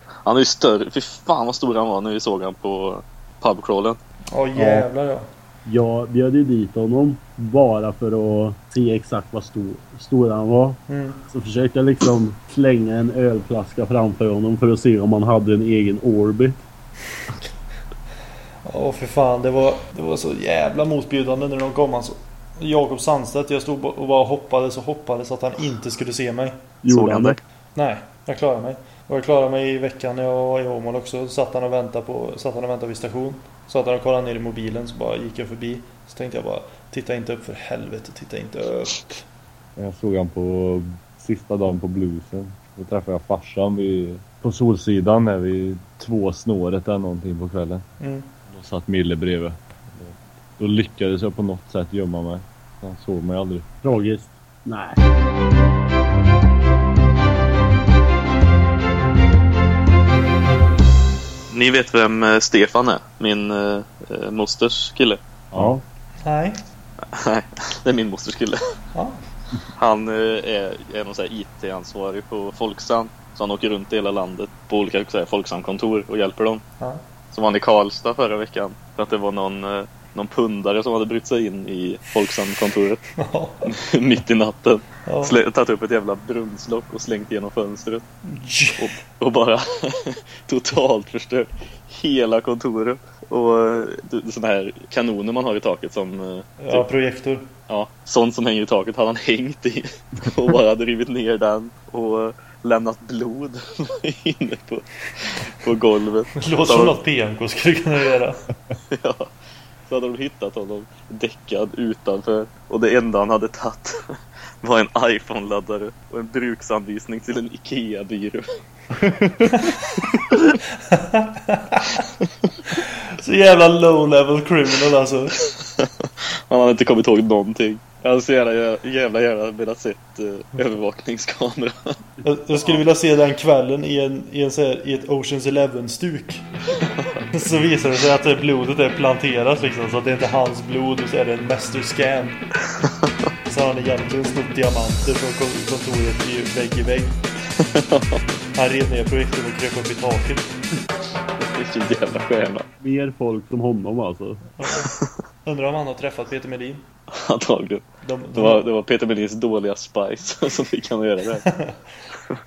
S3: Han är ju större. Fy fan vad stor han var när vi såg han på pubcrawlen.
S1: Ja jävlar ja.
S2: Jag bjöd ju dit honom bara för att se exakt vad stor, stor han var.
S1: Mm.
S2: Så försökte jag liksom slänga en ölflaska framför honom för att se om han hade en egen Orbit.
S1: Åh för fan, det var, det var så jävla motbjudande när de kom alltså. Jakob Sandstedt, jag stod och bara hoppades och hoppades att han inte skulle se mig.
S3: Såg han dig?
S1: Nej, jag klarade mig. Och jag klarade mig i veckan när jag var i Åmål också. Satt han och väntade, på, satt han och väntade vid station. Satt han och kollade ner i mobilen så bara gick jag förbi. Så tänkte jag bara, titta inte upp för helvete, titta inte upp.
S5: Jag såg han på sista dagen på bluesen. Då träffade jag farsan vid, på Solsidan där vid två snåret eller någonting på kvällen.
S1: Mm.
S5: Då satt Mille bredvid. Då lyckades jag på något sätt gömma mig. Han såg mig aldrig.
S2: Tragiskt. Nej.
S3: Ni vet vem eh, Stefan är? Min eh, eh, mosters kille.
S5: Ja.
S1: Nej.
S3: Nej, det är min mosters kille.
S1: Ja.
S3: Han eh, är, är någon så här IT-ansvarig på Folksam. Så han åker runt i hela landet på olika Folksam-kontor och hjälper dem.
S1: Ja.
S3: Som var han i Karlstad förra veckan. För att det var någon, eh, någon pundare som hade brytt sig in i Folksam-kontoret. Mitt i natten.
S1: Ja.
S3: Tagit upp ett jävla brunnslock och slängt igenom fönstret. Och, och bara totalt förstört hela kontoret. Och eh, såna här kanoner man har i taket som... eh,
S1: Ja, projektor.
S3: Ja, sånt som hänger i taket hade han hängt i och bara drivit ner den och eh, lämnat blod inne på, på golvet.
S1: Det låter som något PMK skulle kunna göra.
S3: Ja. Så hade de hittat honom däckad utanför och det enda han hade tagit var en iPhone-laddare och en bruksanvisning till en IKEA-byrå.
S1: Så jävla low level criminal alltså.
S3: Han hade inte kommit ihåg någonting. Jag hade så jävla, jävla gärna velat sett eh, övervakningskamera.
S1: Jag, jag skulle vilja se den kvällen i, en, i, en så här, i ett Oceans Eleven-stuk. Så visar det sig att det blodet är planterat liksom. Så att det inte är hans blod och så är det en Master Scan. Så har han egentligen snott diamanter från kon- kontoret i vägg i vägg. Han rev ner projektorn och kröp upp i taket.
S3: Vilken jävla stjärna.
S2: Mer folk som honom alltså.
S1: Undrar om han har träffat Peter Melin.
S3: Antagligen.
S1: De,
S3: Det
S1: de,
S3: var, det var Peter Melins dåliga spice som fick han göra det.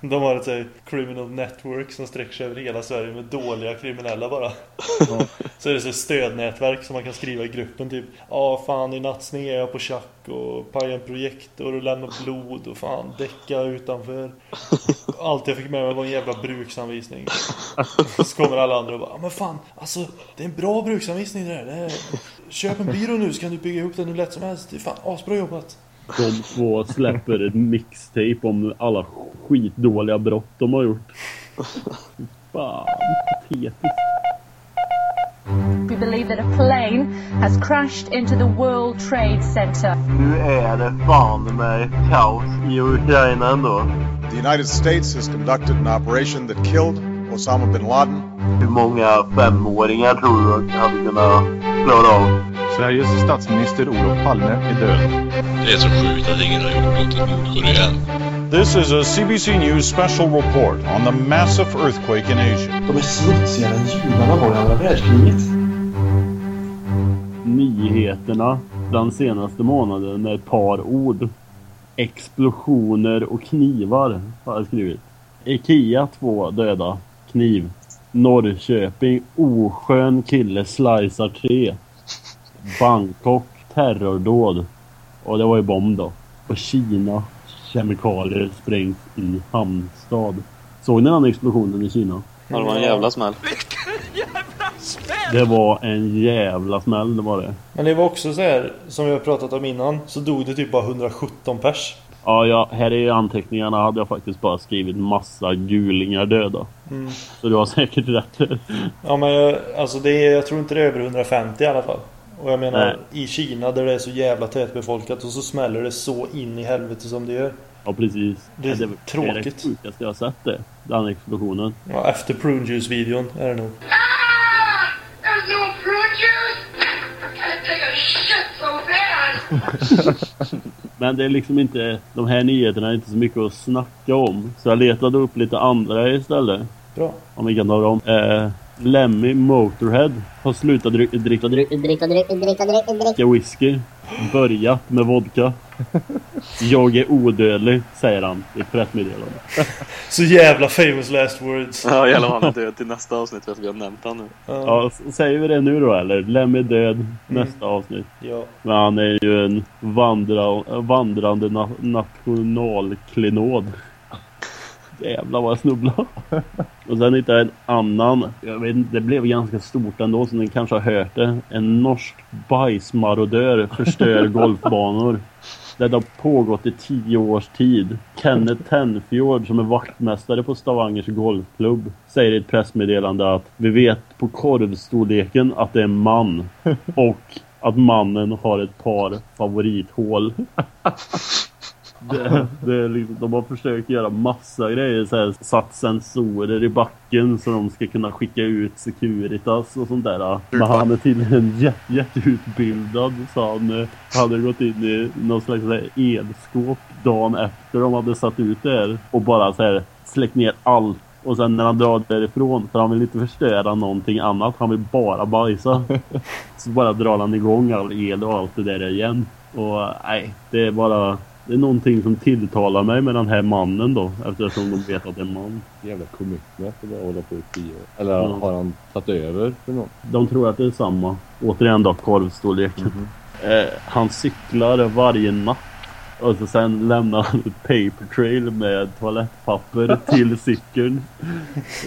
S1: de har ett så här, criminal network som sträcker sig över hela Sverige med dåliga kriminella bara. Så är det så stödnätverk som man kan skriva i gruppen typ Ja fan i natt snear jag på tjack och pajar en projektor och lämnar blod och fan däcka utanför. Allt jag fick med mig var en jävla bruksanvisning. Så kommer alla andra och bara "Ja, Men fan alltså det är en bra bruksanvisning det där. Det är... Köp en byrå nu så kan du bygga ihop den hur lätt som helst. Det är fan asbra jobbat.
S2: De två släpper ett mixtape om alla skitdåliga brott de har gjort. Fan, patetiskt.
S9: We believe that a plane has crashed into the World Trade Center.
S10: Nu är det fan med kaos i Ukraina ändå.
S11: The United States has conducted an operation that killed Osama bin Laden.
S10: Hur många femåringar tror du hade kunnat klara av?
S11: Sveriges statsminister Olof Palme är död.
S6: Det är så sjukt att ingen har gjort något åt Nordkorea.
S11: This is a CBC News special report on the massive earthquake in Asia.
S12: De är smutsigare än judarna var i andra världskriget.
S2: Nyheterna den senaste månaden med ett par ord. Explosioner och knivar har jag skrivit. Ikea två döda. Kniv. Norrköping oskön kille slicear tre. Bangkok terrordåd. Och det var ju bomb då. Och Kina kemikalier sprängs i hamnstad. Såg ni den explosionen i Kina?
S3: Ja, det var en jävla smäll.
S2: Det var en jävla smäll det var det.
S1: Men det var också så här som vi har pratat om innan. Så dog det typ bara 117 pers.
S2: Ja, ja, här är anteckningarna hade jag faktiskt bara skrivit massa gulingar döda.
S1: Mm.
S2: Så du har säkert rätt.
S1: Ja men jag, alltså det är, jag tror inte det är över 150 i alla fall. Och jag menar
S2: Nej.
S1: i Kina där det är så jävla tätbefolkat och så smäller det så in i helvete som det gör.
S2: Ja, precis.
S1: Det är
S2: Ja,
S1: tråkigt.
S2: Det är det sjukaste jag har sett det. Den explosionen.
S1: Ja, efter Prune Juice-videon är det nog.
S13: There's no prune juice! I take a shit!
S2: Men det är liksom inte... De här nyheterna är inte så mycket att snacka om. Så jag letade upp lite andra istället.
S1: Bra.
S2: Om vi kan ta dem. Eh, Lemmy Motorhead har slutat dri- dricka,
S7: Dricka, dricka, dricka, dricka, dricka.
S2: dricka whisky. Börjat med vodka. Jag är odödlig, säger han i ett pressmeddelande.
S1: Så jävla famous last words.
S3: Ja, jävlar han är död till nästa avsnitt för att vi har nämnt han nu.
S2: Ja, säger vi det nu då eller? Lemmy är död nästa avsnitt.
S1: Ja.
S2: Men han är ju en vandra, vandrande na nationalklenod. Jävlar vad jag snubblade. Och sen hittade jag en annan. Jag vet inte, det blev ganska stort ändå så ni kanske har hört det. En norsk bajsmarodör förstör golfbanor. Det har pågått i tio års tid. Kenneth Tenfjord som är vaktmästare på Stavangers golfklubb säger i ett pressmeddelande att vi vet på korvstorleken att det är en man. Och att mannen har ett par favorithål. Det, det liksom, de har försökt göra massa grejer. Så här, satt sensorer i backen så de ska kunna skicka ut Securitas och sånt där. Men han är tydligen jätte, jätteutbildad. Så han hade gått in i någon slags elskåp dagen efter de hade satt ut det här. Och bara så här, släckt ner allt. Och sen när han drar därifrån, för han vill inte förstöra någonting annat. Han vill bara bajsa. Så bara drar han igång all el och allt det där igen. Och nej, det är bara... Det är någonting som tilltalar mig med den här mannen då. Eftersom de vet att det är en man.
S5: Jävla commitment att bara hålla på i tio år. Eller
S2: Ja.
S5: har han tagit över för någon?
S2: De tror att det är samma. Återigen då korvstorleken. Eh, han cyklar varje natt. Och så sen lämnar han ett paper trail med toalettpapper till cykeln.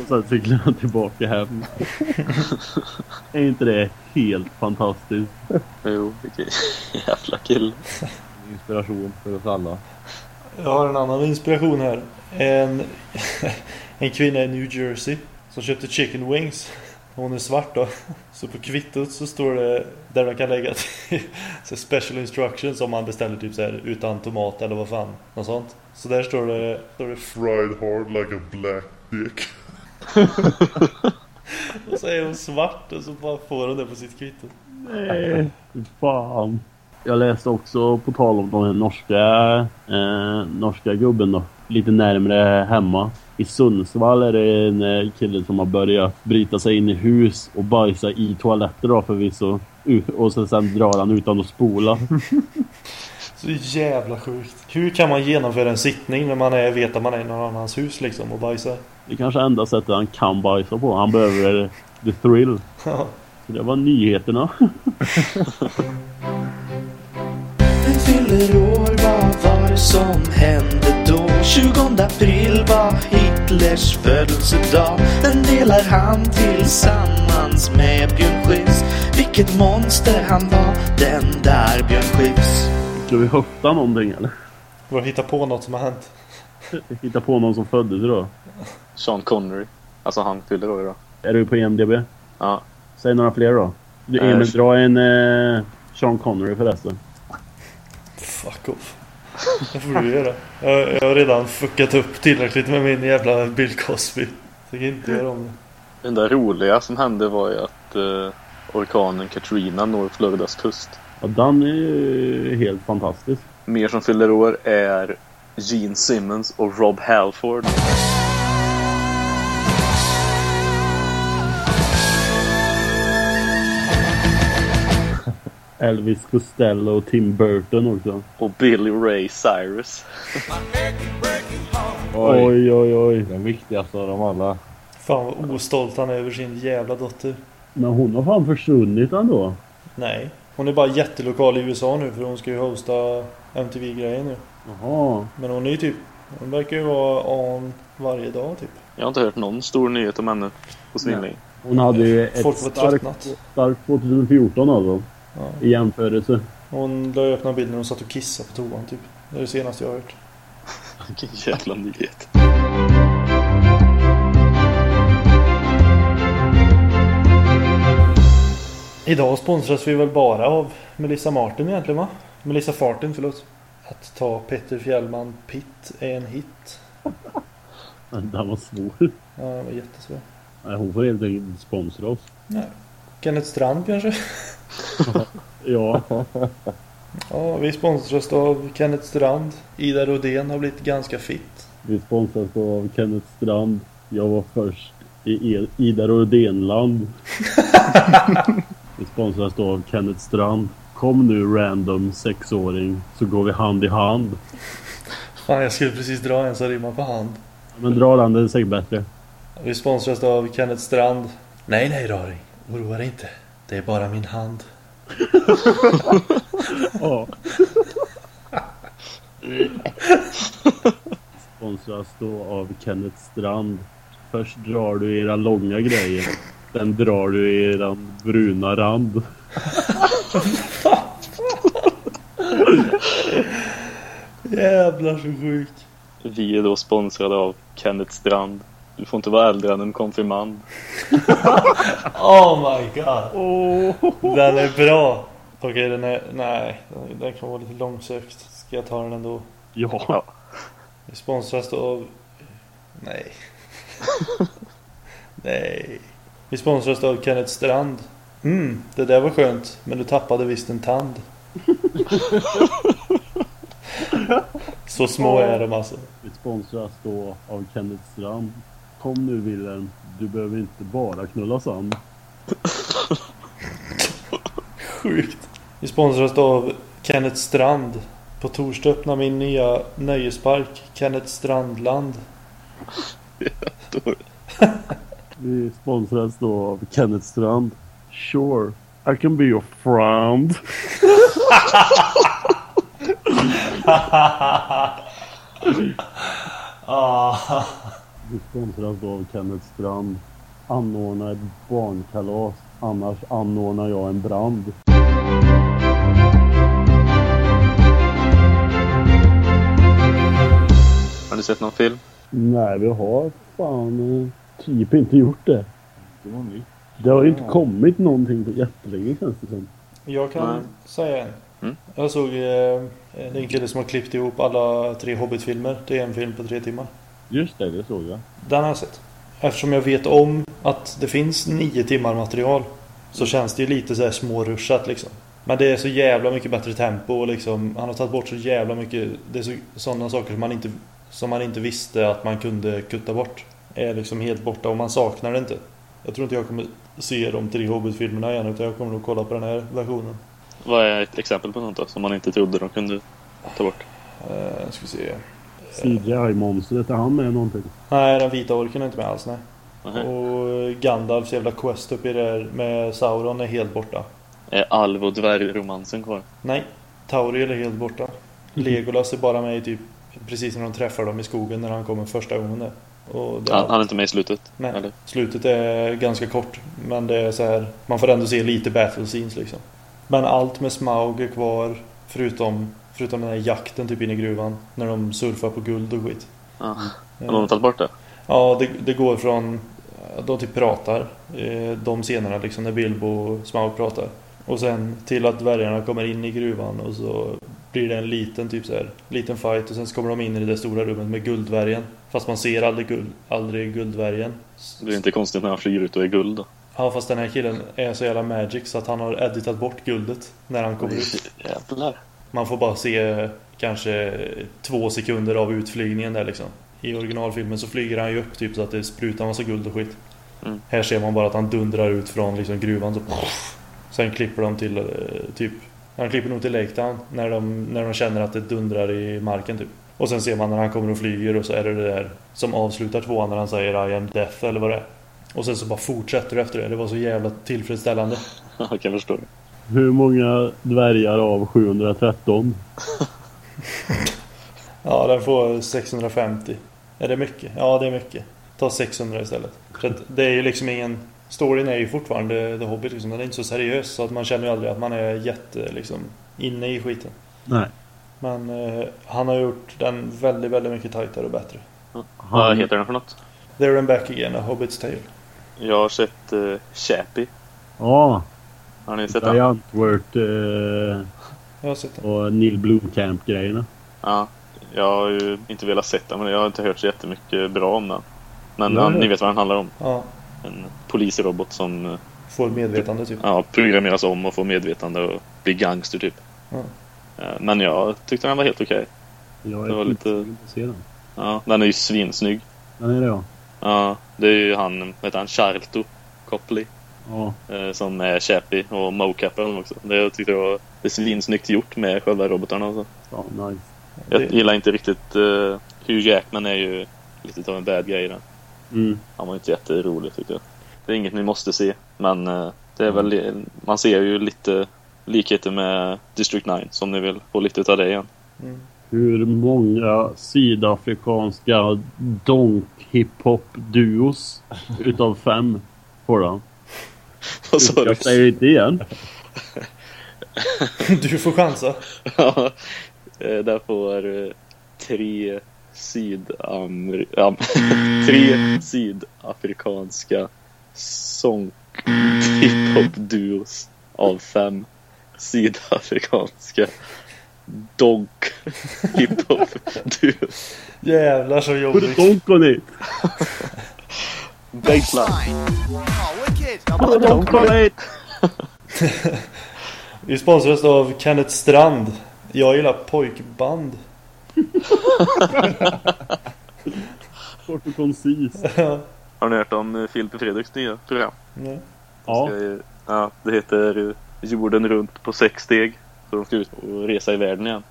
S2: Och sen cyklar han tillbaka hem. är inte det helt fantastiskt?
S3: Jo, vilken jävla kille.
S5: Inspiration för oss alla.
S1: Jag har en annan inspiration här. En, en kvinna i New Jersey som köpte chicken wings. Hon är svart då. Så på kvittot så står det där man kan lägga till så special instructions om man beställer typ så här utan tomat eller vad fan. Något sånt. Så där står det, står det
S4: Fried hard like a black dick.
S1: och så är hon svart och så bara får hon det på sitt kvitto.
S2: Nej, fan. Jag läste också på tal om den norska, eh, norska gubben då. Lite närmre hemma. I Sundsvall är det en eh, kille som har börjat bryta sig in i hus och bajsa i toaletter då förvisso. Och så sen drar han utan att spola.
S1: Så jävla sjukt. Hur kan man genomföra en sittning när man är, vet att man är i någon annans hus liksom och bajsar?
S2: Det är kanske enda sättet han kan bajsa på. Han behöver the thrill. Så det var nyheterna.
S14: Fyller år, vad var det som hände då? 20 april var Hitlers födelsedag Den delar han tillsammans med Björn Skifs Vilket monster han var, den där Björn Skifs
S2: Ska vi höfta någonting eller?
S1: Får hitta på något som har hänt.
S2: Hitta på någon som föddes idag.
S3: Sean Connery. Alltså han fyller år idag.
S2: Är du på IMDB?
S3: Ja.
S2: Säg några fler då. Du,
S3: Eh,
S2: Emil, dra en eh, Sean Connery förresten.
S1: Fuck off. Det får du göra. Jag, jag har redan fuckat upp tillräckligt med min jävla Bill Cosby. Tänker inte göra om det.
S3: Det enda roliga som hände var ju att eh, orkanen Katrina når Floridas kust.
S2: Ja, den är ju helt fantastisk.
S3: Mer som fyller år är Gene Simmons och Rob Halford.
S2: Elvis Costello och Tim Burton också.
S3: Och Billy Ray Cyrus.
S2: Oj, oj, oj.
S5: Den viktigaste av dem alla.
S1: Fan vad ostolt han är över sin jävla dotter.
S2: Men hon har fan försvunnit ändå.
S1: Nej. Hon är bara jättelokal i USA nu för hon ska ju hosta MTV-grejen nu.
S2: Jaha.
S1: Men hon är ju typ... Hon verkar ju vara on varje dag typ.
S3: Jag har inte hört någon stor nyhet om henne på svinlänge.
S2: Hon hade ju ett starkt, starkt 2014 alltså. I jämförelse.
S1: Hon la upp några bilder när hon satt och kissade på toan typ. Det är det senaste jag har hört.
S3: Vilken jävla nyhet.
S1: Idag sponsras vi väl bara av Melissa Martin egentligen va? Melissa Fartin, förlåt. Att ta Petter Fjällman Pitt är en hit.
S2: Den var svår.
S1: Ja, det var jättesvår.
S2: Nej, hon får helt enkelt sponsra oss.
S1: Nej. Kenneth Strand kanske?
S2: Ja.
S1: Ja, vi sponsras av Kenneth Strand. Ida Rodén har blivit ganska fit.
S2: Vi sponsras av Kenneth Strand. Jag var först i E- Ida Rodénland. Vi sponsras av Kenneth Strand. Kom nu random sexåring så går vi hand i hand.
S1: Fan, jag skulle precis dra en som rimmar på hand.
S2: Men dra den, det är säkert bättre.
S1: Vi sponsras av Kenneth Strand. Nej, nej Raring. Oroa dig inte. Det är bara min hand.
S2: Ja. Sponsras då av Kenneth Strand. Först drar du era långa grejer. Sen drar du eran bruna rand.
S1: Jävlar så sjukt.
S3: Vi är då sponsrade av Kenneth Strand. Du får inte vara äldre än en konfirmand.
S1: Oh my god. Den är bra. Okej, den är... Nej, den kan vara lite långsökt. Ska jag ta den ändå?
S2: Ja.
S1: Vi sponsras då av... Nej. Nej. Vi sponsras då av Kenneth Strand. Mm, det där var skönt. Men du tappade visst en tand. Så små är de alltså.
S2: Vi sponsras då av Kenneth Strand. Kom nu Wilhelm. Du behöver inte bara knulla sand.
S1: Sjukt. Vi sponsras av Kenneth Strand. På torsdag öppnar min nya nöjespark Kenneth Strandland.
S2: Vi sponsras då av Kenneth Strand. Sure, I can be your friend.
S1: ah.
S2: Vi sponsras då av Kenneth Strand. Anordna ett barnkalas. Annars anordnar jag en brand.
S3: Har du sett någon film?
S2: Nej, vi har fan eh, typ inte gjort det. Det har ju inte kommit någonting på jättelänge känns det som.
S1: Jag kan
S3: Nej.
S1: säga en.
S3: Mm.
S1: Jag såg eh, det en kille som har klippt ihop alla tre Hobbit-filmer. Det är en film på tre timmar.
S2: Just det, det såg jag.
S1: Den har jag sett. Eftersom jag vet om att det finns nio timmar material så känns det ju lite så här småruschat liksom. Men det är så jävla mycket bättre tempo och liksom han har tagit bort så jävla mycket Det är så, sådana saker som man inte Som man inte visste att man kunde kutta bort Är liksom helt borta och man saknar det inte Jag tror inte jag kommer se de tre Hobbit-filmerna igen utan jag kommer nog kolla på den här versionen
S3: Vad är ett exempel på något då, som man inte trodde de kunde ta bort?
S1: uh, Ska vi se
S2: CGI-monstret, är han med någonting?
S1: Nej den vita orken är inte med alls nej
S3: Nej.
S1: Och Gandalfs jävla quest uppe i det där med Sauron är helt borta
S3: Är alv och dvärgromansen kvar?
S1: Nej, Tauriel är helt borta. Legolas är bara med i typ precis när de träffar dem i skogen när han kommer första gången där. Och
S3: Han, han är inte med i slutet?
S1: Nej,
S3: Eller?
S1: slutet är ganska kort. Men det är så här, man får ändå se lite battle scenes liksom. Men allt med Smaug är kvar förutom, förutom den här jakten typ inne i gruvan. När de surfar på guld och skit.
S3: Ja. Har de tagit bort det?
S1: Ja, det, det går från... De typ pratar. eh, De scenerna liksom när Bilbo och Smaug pratar. Och sen till att dvärgarna kommer in i gruvan och så blir det en liten typ så här, liten fight och sen så kommer de in i det där stora rummet med gulddvärgen. Fast man ser aldrig, guld, aldrig gulddvärgen.
S3: Det är inte konstigt när han flyger ut och är guld då.
S1: Ja fast den här killen är så jävla magic så att han har editat bort guldet när han kommer ut.
S3: Jävlar.
S1: Man får bara se kanske två sekunder av utflygningen där liksom. I originalfilmen så flyger han ju upp typ så att det sprutar massa guld och skit.
S3: Mm.
S1: Här ser man bara att han dundrar ut från liksom gruvan så Sen klipper de till eh, typ Han klipper nog till Lake när de, när de känner att det dundrar i marken typ. Och sen ser man när han kommer och flyger och så är det det där som avslutar tvåan när han säger I am death eller vad det är. Och sen så bara fortsätter det efter det. Det var så jävla tillfredsställande.
S3: Jag kan förstå det.
S2: Hur många dvärgar av 713?
S1: Ja, den får 650. Är det mycket? Ja, det är mycket. Ta 600 istället. För att det är ju liksom ingen... Storyn är ju fortfarande The Hobbit liksom. Den är inte så seriös så att man känner ju aldrig att man är jätte liksom inne i skiten.
S2: Nej.
S1: Men eh, han har gjort den väldigt, väldigt mycket tajtare och bättre.
S3: Vad heter den för något?
S1: There and Back Again, A Hobbit's Tale.
S3: Jag har sett uh, Chappie.
S2: Ja.
S3: Har ni sett den?
S2: Giant Wort eh,
S1: Jag har sett den.
S2: och Neil Blomkamp-grejerna.
S3: Ja. Jag har ju inte velat sett den men jag har inte hört så jättemycket bra om den. Men ja, ni vet vad den handlar om?
S1: Ja,
S3: En polisrobot som eh,
S1: får medvetande typ.
S3: ja, programmeras om och får medvetande och blir gangster typ.
S1: Ja.
S3: Eh, Men jag tyckte den var helt okej.
S2: Jag
S3: Det var
S2: är
S3: lite-
S2: lite... se den.
S3: Ja, den är ju svinsnygg.
S2: Den är det ja.
S3: Ja, det är ju han, vad heter han, Charlto Copley.
S2: Ja.
S3: Eh, som är Chappie och mocapar honom också. Det jag tyckte jag var det är svinsnyggt gjort med själva robotarna och så.
S2: Ja, nice.
S3: Jag
S1: Det-
S3: gillar inte riktigt... Uh, Hugh Jackman är ju lite av en bad guy i den.
S2: Mm.
S3: Han var inte jätterolig tyckte jag. Det är inget ni måste se, men eh, det är väl... Man ser ju lite likheter med District 9, som ni vill få lite av det igen.
S2: Hur många sydafrikanska donk hiphop duos utav fem får han?
S3: Vad sa du?
S2: Jag säger inte igen.
S1: Du får chansa.
S3: Ja, eh, där får eh, tre sydamer... Ja, tre sydafrikanska sång hiphop-duos av fem sydafrikanska donk hiphop-duos.
S1: Jävlar så jobbigt.
S2: donk on it!
S3: Baseline.
S2: A donk on it!
S1: Vi sponsras av Kenneth Strand. Jag gillar pojkband.
S2: Kort och koncis.
S1: Ja.
S3: Har ni hört om eh, Filip Fredriks nya program?
S1: Nej.
S2: Ja.
S3: Ska ja, det heter eh, Jorden runt på sex steg. Så de ska ut och resa i världen igen.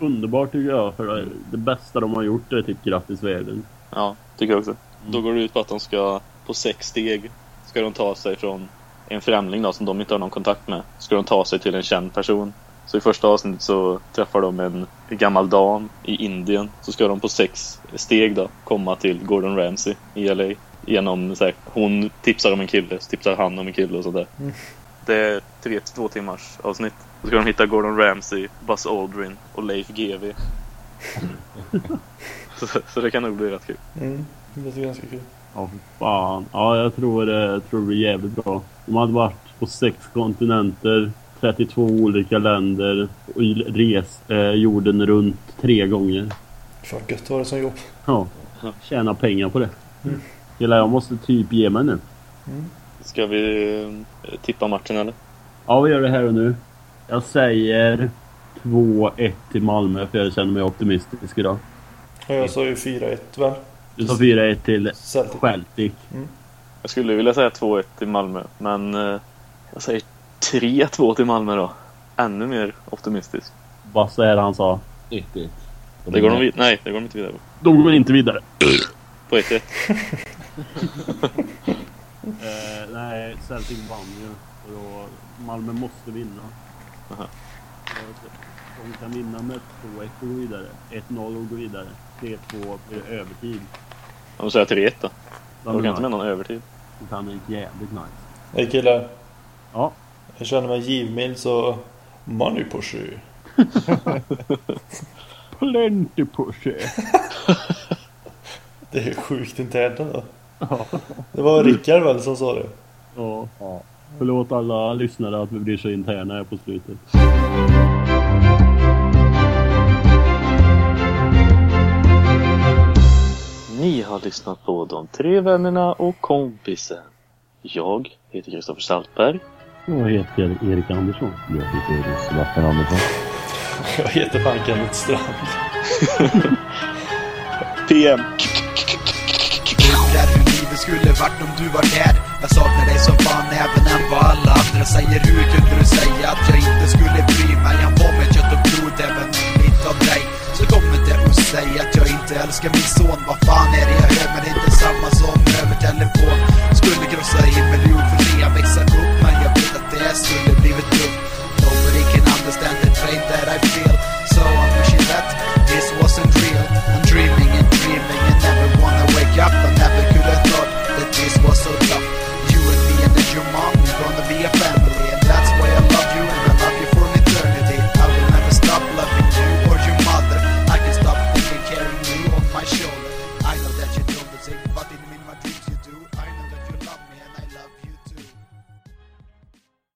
S2: Underbart tycker jag. För det, det bästa de har gjort är typ Grattis världen.
S3: Ja, tycker jag också. Då går det ut på att de ska på sex steg ska de ta sig från en främling då, som de inte har någon kontakt med. Ska de ta sig till en känd person. Så i första avsnittet så träffar de en gammal dam i Indien. Så ska de på sex steg då komma till Gordon Ramsay i LA. Genom så här, hon tipsar om en kille, så tipsar han om en kille och sådär.
S1: Mm.
S3: Det är tre två timmars avsnitt. Så ska de hitta Gordon Ramsay, Buzz Aldrin och Leif GW. så, så det kan nog bli rätt kul.
S1: Mm. Det låter ganska kul.
S2: Ja, för fan. Ja, jag tror, det- jag tror det blir jävligt bra. De hade varit på sex kontinenter, 32 olika länder och res eh, jorden runt tre gånger.
S1: Fan gött att ha det som jobb.
S2: Ja, tjäna pengar på det.
S1: Mm.
S2: Hela jag måste typ ge mig nu.
S3: Ska vi eh, tippa matchen eller?
S2: Ja, vi gör det här och nu. Jag säger 2-1 till Malmö för jag känner mig optimistisk idag.
S1: Och jag sa ju 4-1 väl?
S2: Du sa 4-1 till
S1: Celtic.
S2: Celtic.
S3: Jag skulle vilja säga 2-1 till Malmö, men eh, jag säger 3-2 till Malmö då. Ännu mer optimistisk.
S2: Vad är det han sa?
S5: 1-1.
S3: Det går de vid- Nej, det går de inte vidare.
S2: De går inte vidare.
S3: På 1-1.
S2: Eh, nej, Celtic vann ju. Och då, Malmö måste vinna.
S3: Aha.
S2: De kan vinna med 2-1 och gå vidare. 1-0 och gå vidare. 3-2 blir det övertid.
S3: Om du säger 3-1 då?
S2: Ja,
S3: Då kan inte med någon övertid.
S2: Det kan bli jävligt nice.
S1: Hej killar.
S2: Ja.
S1: Jag känner mig givmild så... Money pushy.
S2: Plenty pushy.
S1: Det är sjukt internt ändå. Det var Rickard väl som sa det?
S2: Ja. Förlåt alla lyssnare att vi blir så interna här på slutet.
S3: Ni har lyssnat på De tre vännerna och kompisen. Jag heter Kristoffer Saltberg.
S2: Jag heter Erik Andersson.
S5: Jag heter Sebastian Andersson.
S1: Jag heter fan Kenneth Strand.
S3: PM.
S15: Undrar hur livet skulle varit om du var här Jag saknar dig som fan även än vad alla andra säger Hur kunde du säga att jag inte skulle bry mig? Jag var med kött och blod även om inte av dig Så kommer det att säga att jag inte jag älskar min son. Vad fan är det jag gör? Men inte samma som över telefon. Skulle krossa himmel och jord för det jag växat upp. Men jag vet att det skulle blivit tufft Nobody can understand the train that I